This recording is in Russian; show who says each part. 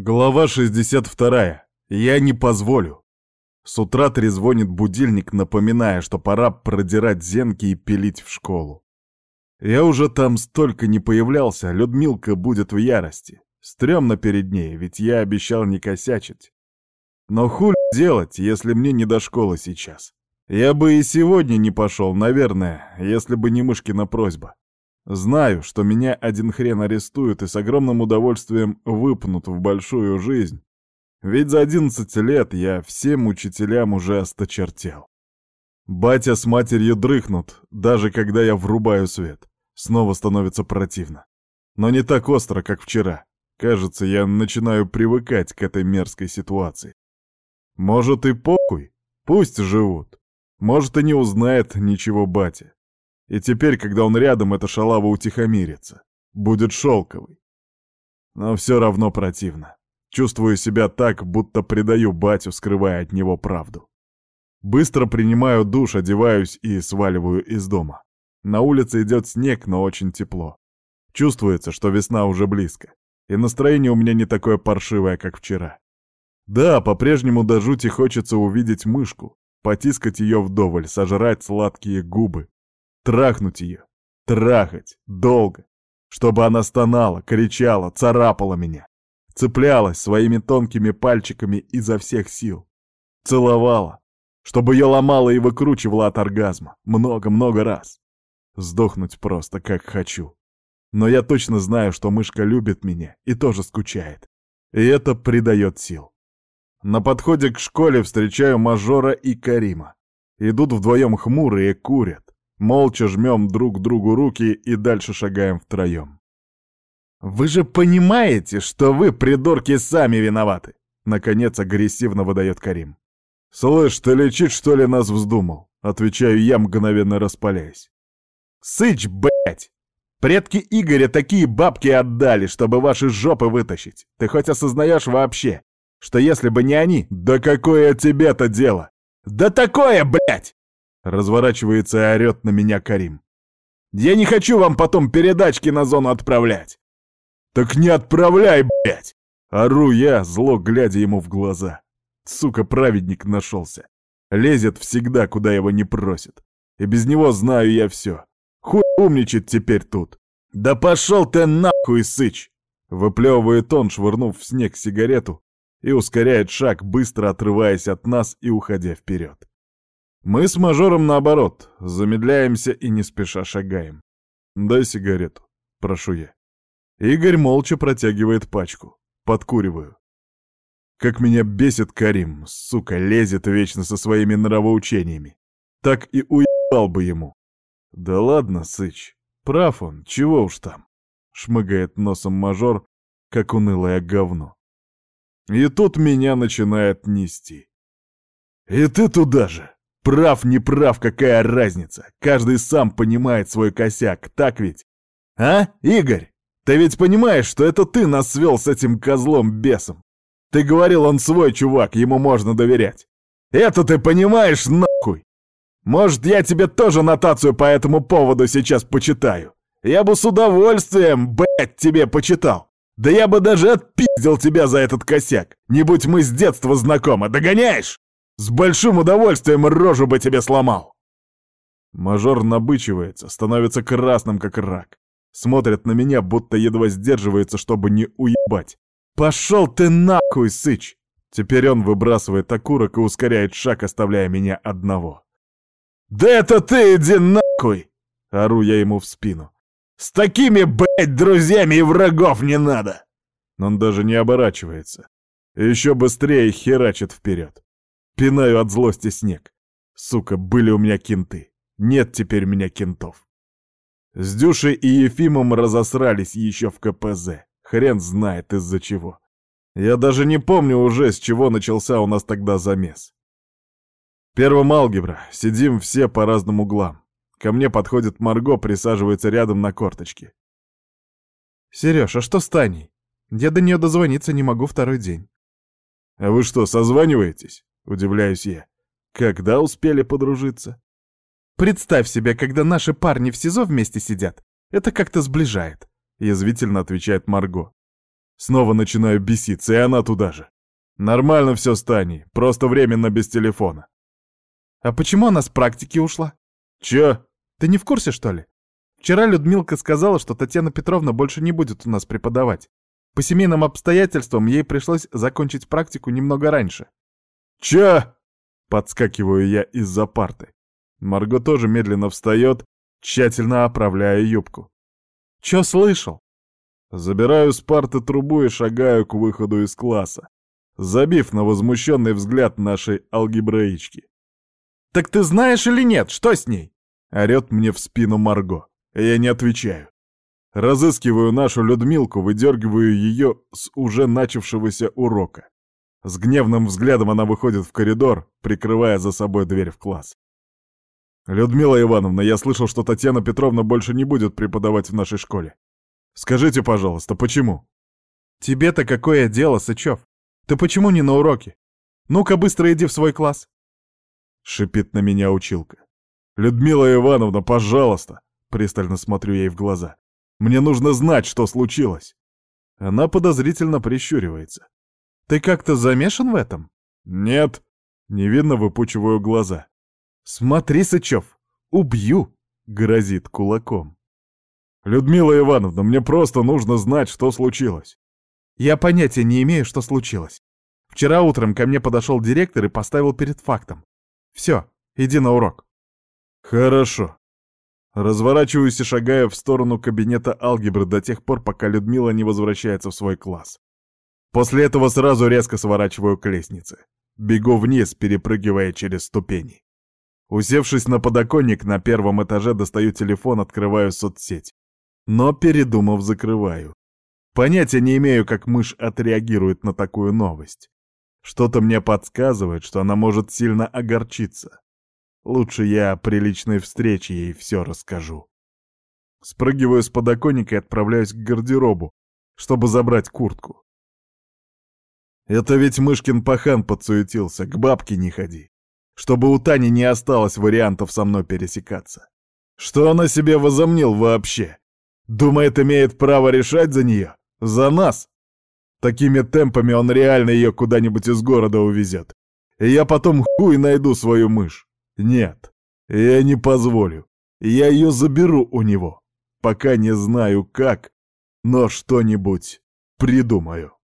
Speaker 1: Глава 62. Я не позволю. С утра трезвонит будильник, напоминая, что пора продирать зенки и пилить в школу. Я уже там столько не появлялся, Людмилка будет в ярости. Стрёмно перед ней, ведь я обещал не косячить. Но хуль делать, если мне не до школы сейчас? Я бы и сегодня не пошел, наверное, если бы не мышкина просьба. Знаю, что меня один хрен арестуют и с огромным удовольствием выпнут в большую жизнь. Ведь за 11 лет я всем учителям уже осточертел. Батя с матерью дрыхнут, даже когда я врубаю свет. Снова становится противно. Но не так остро, как вчера. Кажется, я начинаю привыкать к этой мерзкой ситуации. Может и похуй, пусть живут. Может и не узнает ничего батя. И теперь, когда он рядом, эта шалава утихомирится. Будет шелковый. Но все равно противно. Чувствую себя так, будто предаю батю, скрывая от него правду. Быстро принимаю душ, одеваюсь и сваливаю из дома. На улице идет снег, но очень тепло. Чувствуется, что весна уже близко. И настроение у меня не такое паршивое, как вчера. Да, по-прежнему до жути хочется увидеть мышку, потискать ее вдоволь, сожрать сладкие губы, Трахнуть ее. Трахать. Долго. Чтобы она стонала, кричала, царапала меня. Цеплялась своими тонкими пальчиками изо всех сил. Целовала. Чтобы ее ломала и выкручивала от оргазма. Много-много раз. Сдохнуть просто, как хочу. Но я точно знаю, что мышка любит меня и тоже скучает. И это придает сил. На подходе к школе встречаю мажора и Карима. Идут вдвоем хмурые, курят. Молча жмем друг другу руки и дальше шагаем втроем. «Вы же понимаете, что вы, придурки, сами виноваты!» Наконец агрессивно выдает Карим. «Слышь, ты лечить, что ли, нас вздумал?» Отвечаю я, мгновенно распаляясь. «Сыч, блять! Предки Игоря такие бабки отдали, чтобы ваши жопы вытащить. Ты хоть осознаешь вообще, что если бы не они, да какое тебе-то дело? Да такое, блять! Разворачивается и орёт на меня Карим. «Я не хочу вам потом передачки на зону отправлять!» «Так не отправляй, блядь!» Ору я, зло глядя ему в глаза. Сука, праведник нашелся. Лезет всегда, куда его не просят. И без него знаю я все. Хуй умничает теперь тут. «Да пошел ты нахуй, сыч!» Выплевывает он, швырнув в снег сигарету, и ускоряет шаг, быстро отрываясь от нас и уходя вперед. Мы с мажором наоборот, замедляемся и не спеша шагаем. «Дай сигарету», — прошу я. Игорь молча протягивает пачку. Подкуриваю. Как меня бесит Карим, сука, лезет вечно со своими нравоучениями. Так и уебал бы ему. Да ладно, сыч, прав он, чего уж там. Шмыгает носом мажор, как унылое говно. И тут меня начинает нести. И ты туда же. Прав, не прав, какая разница? Каждый сам понимает свой косяк, так ведь? А, Игорь? Ты ведь понимаешь, что это ты нас свел с этим козлом-бесом? Ты говорил, он свой чувак, ему можно доверять. Это ты понимаешь, нахуй? Может, я тебе тоже нотацию по этому поводу сейчас почитаю? Я бы с удовольствием, блядь, тебе почитал. Да я бы даже отпиздил тебя за этот косяк. Не будь мы с детства знакомы, догоняешь? С большим удовольствием рожу бы тебе сломал!» Мажор набычивается, становится красным, как рак. Смотрит на меня, будто едва сдерживается, чтобы не уебать. «Пошел ты нахуй, сыч!» Теперь он выбрасывает окурок и ускоряет шаг, оставляя меня одного. «Да это ты иди нахуй!» — ору я ему в спину. «С такими, блядь, друзьями и врагов не надо!» Он даже не оборачивается. Еще быстрее херачит вперед. Пинаю от злости снег. Сука, были у меня кенты. Нет теперь меня кентов. С Дюшей и Ефимом разосрались еще в КПЗ. Хрен знает из-за чего. Я даже не помню уже, с чего начался у нас тогда замес. Первым алгебра. Сидим все по разным углам. Ко мне подходит Марго, присаживается рядом на корточке. «Сереж, а что с Таней? Я до нее дозвониться не могу второй день». «А вы что, созваниваетесь?» Удивляюсь я. Когда успели подружиться? Представь себе, когда наши парни в СИЗО вместе сидят. Это как-то сближает. Язвительно отвечает Марго. Снова начинаю беситься, и она туда же. Нормально все с Таней, просто временно без телефона.
Speaker 2: А почему она с практики ушла?
Speaker 1: Чё?
Speaker 2: Ты не в курсе, что ли? Вчера Людмилка сказала, что Татьяна Петровна больше не будет у нас преподавать. По семейным обстоятельствам ей пришлось закончить практику немного раньше.
Speaker 1: Чё? Подскакиваю я из-за парты. Марго тоже медленно встает, тщательно оправляя юбку.
Speaker 2: Чё слышал?
Speaker 1: Забираю с парты трубу и шагаю к выходу из класса, забив на возмущенный взгляд нашей алгебраички.
Speaker 2: «Так ты знаешь или нет, что с ней?»
Speaker 1: — орёт мне в спину Марго. Я не отвечаю. Разыскиваю нашу Людмилку, выдергиваю ее с уже начавшегося урока. С гневным взглядом она выходит в коридор, прикрывая за собой дверь в класс. «Людмила Ивановна, я слышал, что Татьяна Петровна больше не будет преподавать в нашей школе. Скажите, пожалуйста, почему?»
Speaker 2: «Тебе-то какое дело, Сычев? Ты почему не на уроке? Ну-ка быстро иди в свой класс!»
Speaker 1: Шипит на меня училка. «Людмила Ивановна, пожалуйста!» Пристально смотрю ей в глаза. «Мне нужно знать, что случилось!» Она подозрительно прищуривается.
Speaker 2: «Ты как-то замешан в этом?»
Speaker 1: «Нет!» Невинно выпучиваю глаза.
Speaker 2: «Смотри, Сычев, убью!» — грозит кулаком.
Speaker 1: «Людмила Ивановна, мне просто нужно знать, что случилось».
Speaker 2: «Я понятия не имею, что случилось. Вчера утром ко мне подошел директор и поставил перед фактом. Все, иди на урок».
Speaker 1: «Хорошо». Разворачиваюсь и шагаю в сторону кабинета алгебры до тех пор, пока Людмила не возвращается в свой класс. После этого сразу резко сворачиваю к лестнице. Бегу вниз, перепрыгивая через ступени. Усевшись на подоконник на первом этаже, достаю телефон, открываю соцсеть но, передумав, закрываю. Понятия не имею, как мышь отреагирует на такую новость. Что-то мне подсказывает, что она может сильно огорчиться. Лучше я при личной встрече ей все расскажу. Спрыгиваю с подоконника и отправляюсь к гардеробу, чтобы забрать куртку. Это ведь Мышкин пахан подсуетился, к бабке не ходи. Чтобы у Тани не осталось вариантов со мной пересекаться. Что она себе возомнил вообще? Думает, имеет право решать за нее? За нас? Такими темпами он реально ее куда-нибудь из города увезет. И я потом хуй найду свою мышь. Нет, я не позволю. Я ее заберу у него. Пока не знаю как, но что-нибудь придумаю.